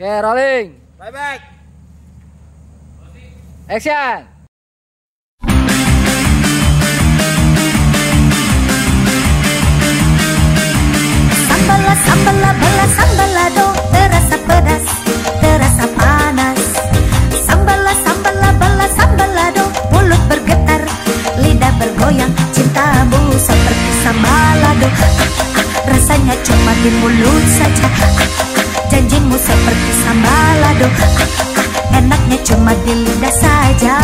Oke, rolling. Bye back. Action. Sambala sambala bala sambalado terasa pedas terasa panas Sambala sambala bala sambalado mulut bergetar lidah bergoyang cintamu seperti sambalado Ah, ah, ah, rasanya cuma di mulut saja ah, ah, janjimu seperti sambalado Ah, enaknya cuma di lidah saja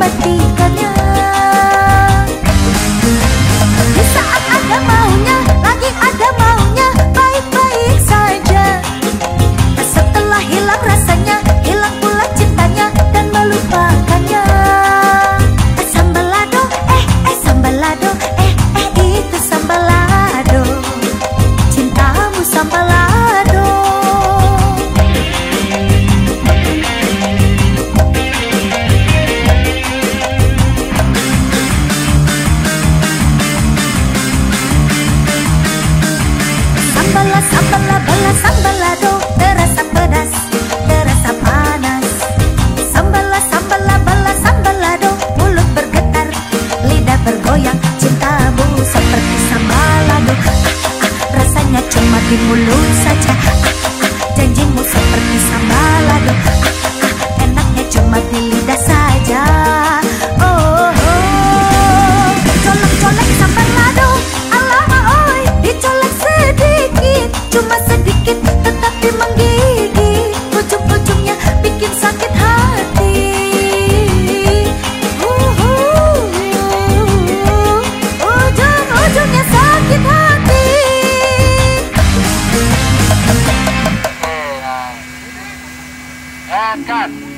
மத்திய Sambal sambal do terasa pedas terasa panas. Sambal, sambal do mulut bergetar lidah bergoyang seperti do ah, ah, ah, ah, rasanya cuma di mulut saja. handgun.